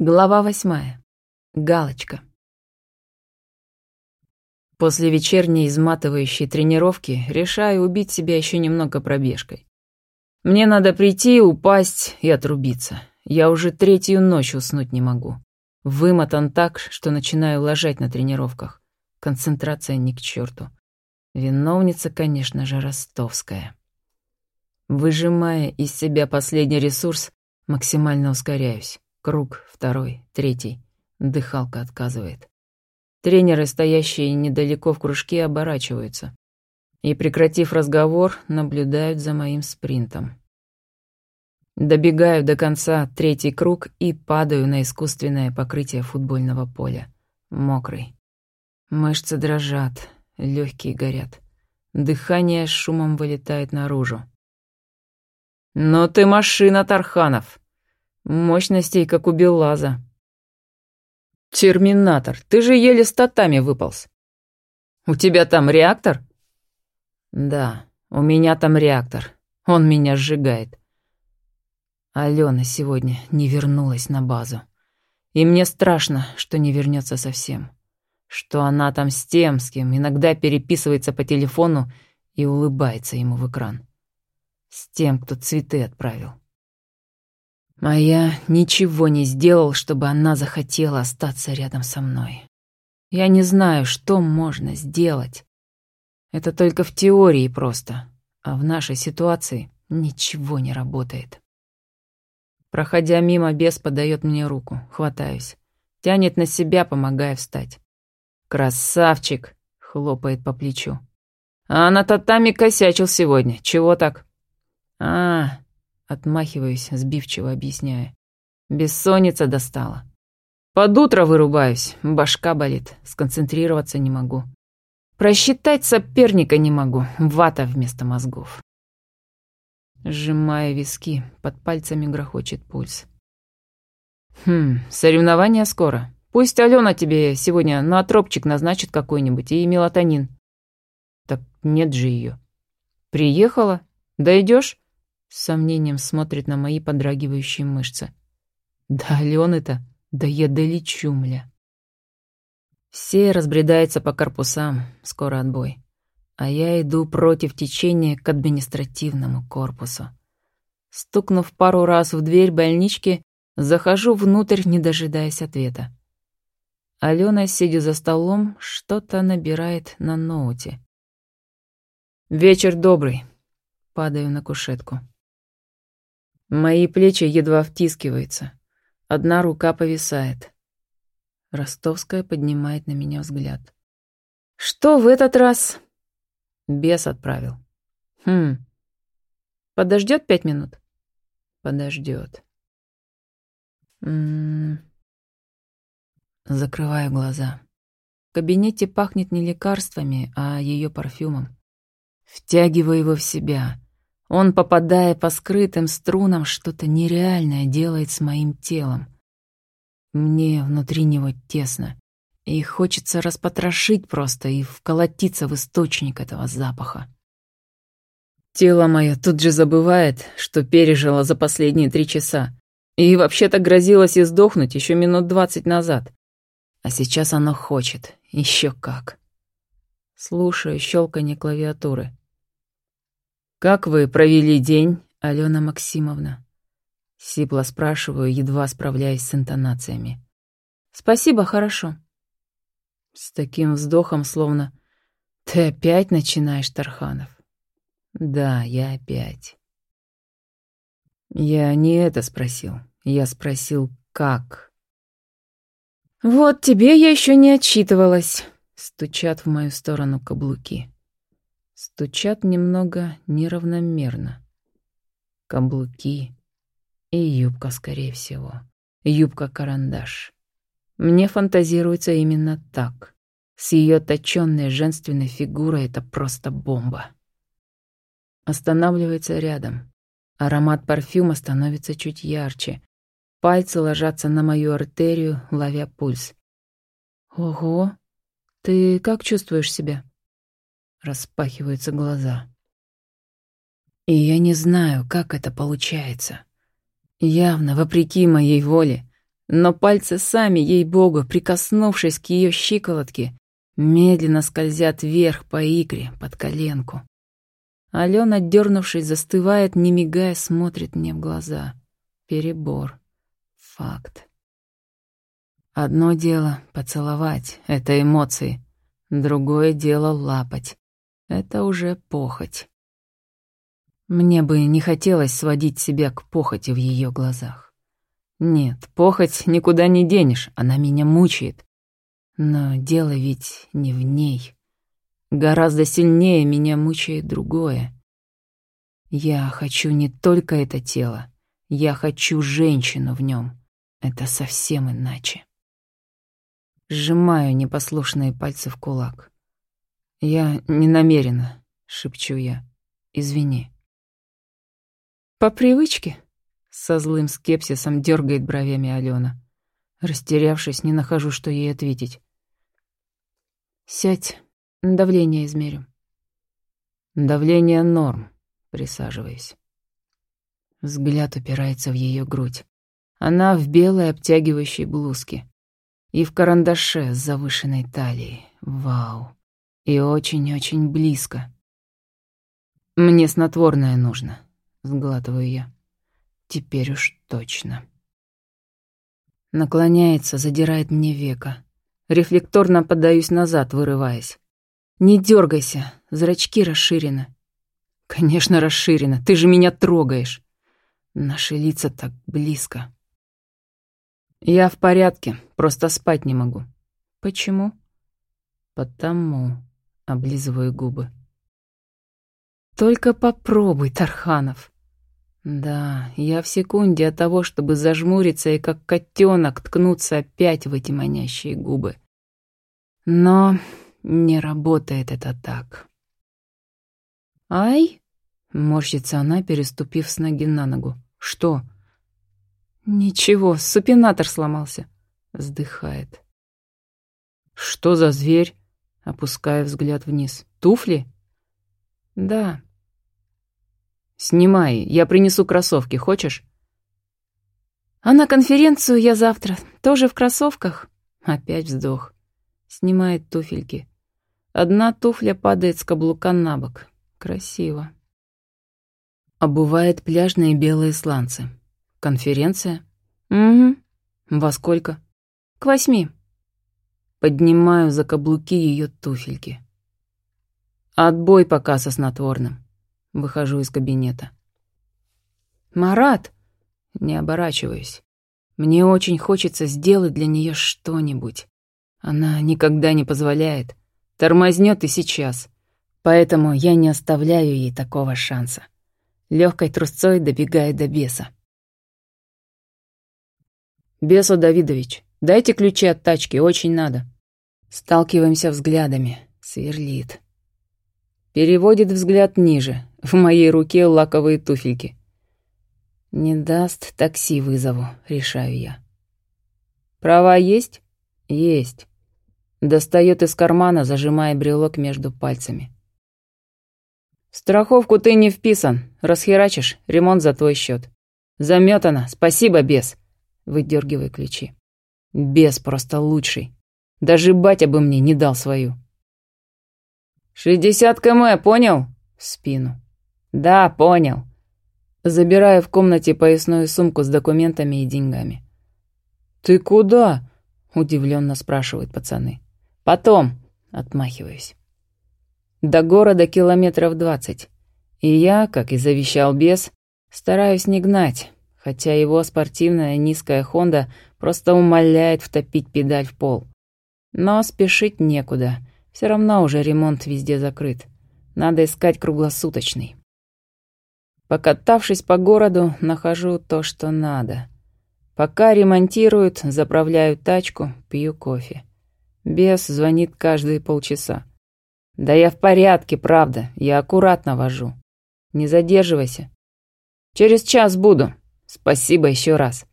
Глава восьмая. Галочка. После вечерней изматывающей тренировки решаю убить себя еще немного пробежкой. Мне надо прийти, упасть и отрубиться. Я уже третью ночь уснуть не могу. Вымотан так, что начинаю ложать на тренировках. Концентрация ни к черту. Виновница, конечно же, ростовская. Выжимая из себя последний ресурс, максимально ускоряюсь. Круг, второй, третий. Дыхалка отказывает. Тренеры, стоящие недалеко в кружке, оборачиваются. И, прекратив разговор, наблюдают за моим спринтом. Добегаю до конца третий круг и падаю на искусственное покрытие футбольного поля. Мокрый. Мышцы дрожат, легкие горят. Дыхание шумом вылетает наружу. «Но ты машина, Тарханов!» Мощностей, как у Беллаза. Терминатор, ты же еле статами выполз. У тебя там реактор? Да, у меня там реактор. Он меня сжигает. Алена сегодня не вернулась на базу. И мне страшно, что не вернется совсем. Что она там с тем, с кем иногда переписывается по телефону и улыбается ему в экран. С тем, кто цветы отправил. А я ничего не сделал, чтобы она захотела остаться рядом со мной. Я не знаю, что можно сделать. Это только в теории просто, а в нашей ситуации ничего не работает. Проходя мимо, бес подает мне руку, хватаюсь. Тянет на себя, помогая встать. «Красавчик!» — хлопает по плечу. «А на татами косячил сегодня. Чего так?» «А, Отмахиваюсь, сбивчиво объясняя. Бессонница достала. Под утро вырубаюсь, башка болит, сконцентрироваться не могу. Просчитать соперника не могу, вата вместо мозгов. Сжимая виски, под пальцами грохочет пульс. Хм, соревнования скоро. Пусть Алена тебе сегодня на тропчик назначит какой-нибудь и мелатонин. Так нет же ее. Приехала? Дойдешь? С сомнением смотрит на мои подрагивающие мышцы. Да Алены-то, да я долечу, мля. Все разбредаются по корпусам, скоро отбой. А я иду против течения к административному корпусу. Стукнув пару раз в дверь больнички, захожу внутрь, не дожидаясь ответа. Алена, сидя за столом, что-то набирает на ноуте. «Вечер добрый». Падаю на кушетку. Мои плечи едва втискиваются. Одна рука повисает. Ростовская поднимает на меня взгляд. «Что в этот раз?» Бес отправил. «Хм. Подождет пять минут?» «Подождет». М-м-м. Закрываю глаза. В кабинете пахнет не лекарствами, а ее парфюмом. Втягиваю его в себя. Он, попадая по скрытым струнам, что-то нереальное делает с моим телом. Мне внутри него тесно, и хочется распотрошить просто и вколотиться в источник этого запаха. Тело мое тут же забывает, что пережило за последние три часа, и вообще-то грозилось издохнуть еще минут двадцать назад. А сейчас оно хочет, еще как. Слушаю щелканье клавиатуры. «Как вы провели день, Алена Максимовна?» Сипло спрашиваю, едва справляясь с интонациями. «Спасибо, хорошо». С таким вздохом, словно «Ты опять начинаешь, Тарханов?» «Да, я опять». Я не это спросил. Я спросил, как. «Вот тебе я еще не отчитывалась», — стучат в мою сторону каблуки. Стучат немного неравномерно. Каблуки и юбка, скорее всего. Юбка-карандаш. Мне фантазируется именно так. С ее точенной женственной фигурой это просто бомба. Останавливается рядом. Аромат парфюма становится чуть ярче. Пальцы ложатся на мою артерию, ловя пульс. «Ого! Ты как чувствуешь себя?» Распахиваются глаза. И я не знаю, как это получается. Явно, вопреки моей воле, но пальцы сами, ей-богу, прикоснувшись к ее щиколотке, медленно скользят вверх по икре, под коленку. Алена, дернувшись, застывает, не мигая, смотрит мне в глаза. Перебор. Факт. Одно дело — поцеловать, это эмоции. Другое дело — лапать. Это уже похоть. Мне бы не хотелось сводить себя к похоти в ее глазах. Нет, похоть никуда не денешь, она меня мучает. Но дело ведь не в ней. Гораздо сильнее меня мучает другое. Я хочу не только это тело, я хочу женщину в нем. Это совсем иначе. Сжимаю непослушные пальцы в кулак. «Я не намерена», — шепчу я. «Извини». «По привычке?» — со злым скепсисом дергает бровями Алена. Растерявшись, не нахожу, что ей ответить. «Сядь, давление измерим». «Давление норм», — присаживаясь. Взгляд упирается в ее грудь. Она в белой обтягивающей блузке и в карандаше с завышенной талией. Вау. И очень-очень близко. Мне снотворное нужно, сглатываю я. Теперь уж точно. Наклоняется, задирает мне века. Рефлекторно подаюсь назад, вырываясь. Не дергайся, зрачки расширены. Конечно, расширено, ты же меня трогаешь. Наши лица так близко. «Я в порядке, просто спать не могу». «Почему?» «Потому...» — облизываю губы. «Только попробуй, Тарханов». Да, я в секунде от того, чтобы зажмуриться и как котенок ткнуться опять в эти манящие губы. Но не работает это так. «Ай!» — морщится она, переступив с ноги на ногу. «Что?» «Ничего, супинатор сломался», — вздыхает. «Что за зверь?» — опуская взгляд вниз. «Туфли?» «Да». «Снимай, я принесу кроссовки, хочешь?» «А на конференцию я завтра, тоже в кроссовках?» Опять вздох. Снимает туфельки. Одна туфля падает с каблука на бок. Красиво. Обувает пляжные белые сланцы. Конференция? Угу. Во сколько? К восьми. Поднимаю за каблуки ее туфельки. Отбой пока со снотворным. Выхожу из кабинета. Марат! Не оборачиваюсь. Мне очень хочется сделать для нее что-нибудь. Она никогда не позволяет. Тормознет и сейчас. Поэтому я не оставляю ей такого шанса. Легкой трусцой добегаю до беса. «Бесо Давидович, дайте ключи от тачки, очень надо». Сталкиваемся взглядами. Сверлит. Переводит взгляд ниже. В моей руке лаковые туфельки. Не даст, такси вызову, решаю я. Права есть? Есть. Достает из кармана, зажимая брелок между пальцами. Страховку ты не вписан. Расхерачишь, ремонт за твой счет. Заметано. Спасибо, бес выдергивая ключи. Бес просто лучший. Даже батя бы мне не дал свою. «Шестьдесят км, понял?» В спину. «Да, понял». Забираю в комнате поясную сумку с документами и деньгами. «Ты куда?» — удивленно спрашивают пацаны. «Потом», — отмахиваюсь. До города километров двадцать. И я, как и завещал бес, стараюсь не гнать, хотя его спортивная низкая «Хонда» просто умоляет втопить педаль в пол. Но спешить некуда, все равно уже ремонт везде закрыт. Надо искать круглосуточный. Покатавшись по городу, нахожу то, что надо. Пока ремонтируют, заправляю тачку, пью кофе. Бес звонит каждые полчаса. «Да я в порядке, правда, я аккуратно вожу. Не задерживайся. Через час буду», Спасибо еще раз.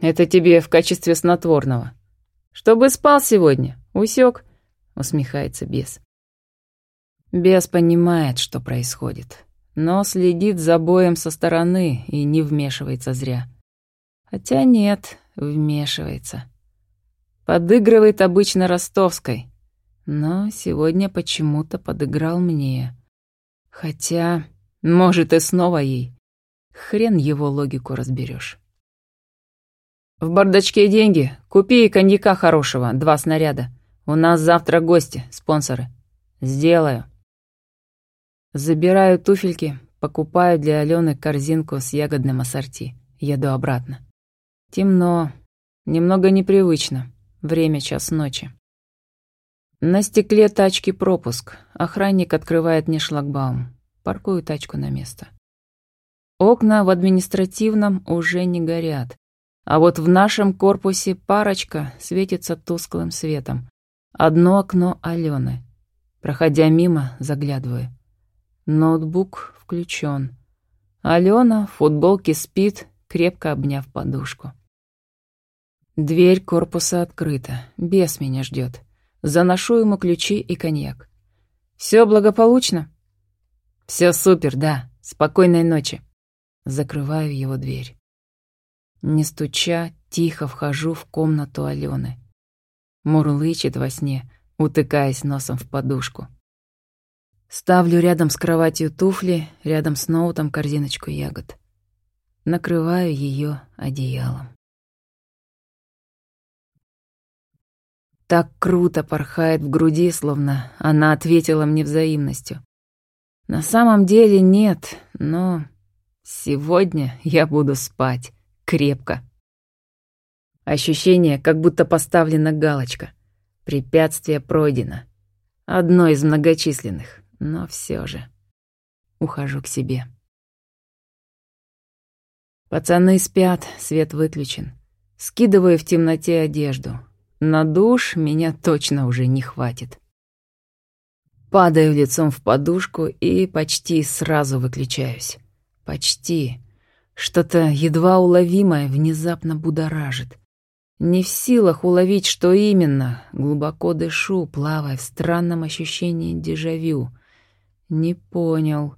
Это тебе в качестве снотворного. Чтобы спал сегодня, усек, усмехается бес. Бес понимает, что происходит, но следит за боем со стороны и не вмешивается зря. Хотя нет, вмешивается. Подыгрывает обычно ростовской, но сегодня почему-то подыграл мне. Хотя, может, и снова ей. Хрен его логику разберешь. В бардачке деньги. Купи коньяка хорошего, два снаряда. У нас завтра гости, спонсоры. Сделаю. Забираю туфельки, покупаю для Алены корзинку с ягодным ассорти. Еду обратно. Темно, немного непривычно. Время час ночи. На стекле тачки пропуск. Охранник открывает мне шлагбаум. Паркую тачку на место. Окна в административном уже не горят. А вот в нашем корпусе парочка светится тусклым светом. Одно окно Алены. Проходя мимо, заглядываю. Ноутбук включен. Алена в футболке спит, крепко обняв подушку. Дверь корпуса открыта. Бес меня ждет. Заношу ему ключи и коньяк. Все благополучно? Все супер, да. Спокойной ночи. Закрываю его дверь. Не стуча, тихо вхожу в комнату Алены. Мурлычет во сне, утыкаясь носом в подушку. Ставлю рядом с кроватью туфли, рядом с ноутом корзиночку ягод. Накрываю ее одеялом. Так круто порхает в груди, словно она ответила мне взаимностью. На самом деле нет, но сегодня я буду спать крепко. Ощущение, как будто поставлена галочка. Препятствие пройдено. Одно из многочисленных, но все же. Ухожу к себе. Пацаны спят, свет выключен. Скидываю в темноте одежду, на душ меня точно уже не хватит. Падаю лицом в подушку и почти сразу выключаюсь. Почти. Что-то едва уловимое внезапно будоражит. Не в силах уловить, что именно. Глубоко дышу, плавая в странном ощущении дежавю. Не понял.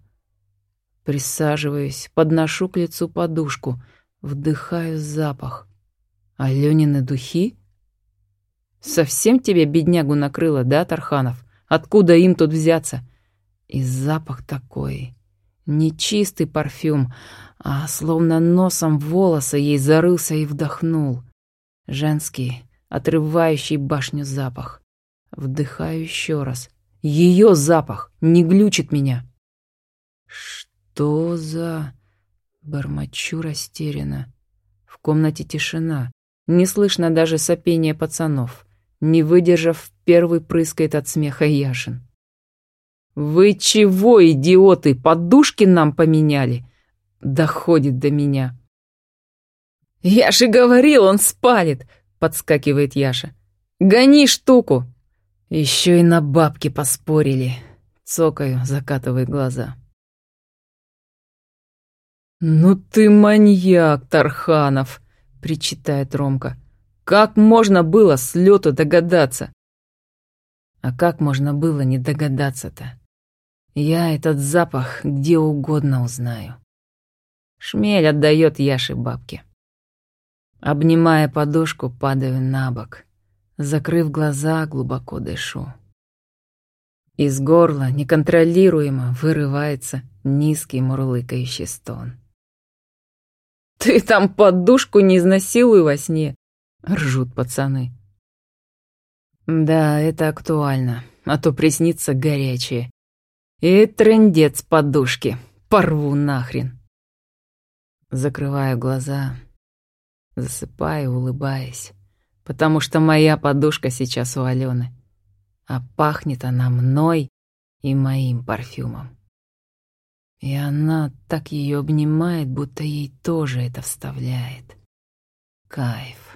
Присаживаюсь, подношу к лицу подушку, вдыхаю запах. Алёнины духи? Совсем тебе беднягу накрыло, да, Тарханов? Откуда им тут взяться? И запах такой. Не чистый парфюм, а словно носом волоса ей зарылся и вдохнул. Женский, отрывающий башню запах. Вдыхаю еще раз. Ее запах не глючит меня. Что за... Бормочу растерянно. В комнате тишина. Не слышно даже сопения пацанов. Не выдержав, первый прыскает от смеха Яшин. «Вы чего, идиоты, подушки нам поменяли?» Доходит до меня. «Я же говорил, он спалит!» — подскакивает Яша. «Гони штуку!» Еще и на бабки поспорили. Цокаю, закатывая глаза. «Ну ты маньяк, Тарханов!» — причитает Ромка. Как можно было с лету догадаться? А как можно было не догадаться-то? Я этот запах где угодно узнаю. Шмель отдает Яше бабки. Обнимая подушку, падаю на бок. Закрыв глаза, глубоко дышу. Из горла неконтролируемо вырывается низкий мурлыкающий стон. «Ты там подушку не изнасилуй во сне!» Ржут пацаны. Да, это актуально, а то приснится горячее. И трендец подушки. Порву нахрен. Закрываю глаза, засыпаю, улыбаясь, потому что моя подушка сейчас у Алены, а пахнет она мной и моим парфюмом. И она так ее обнимает, будто ей тоже это вставляет. Кайф.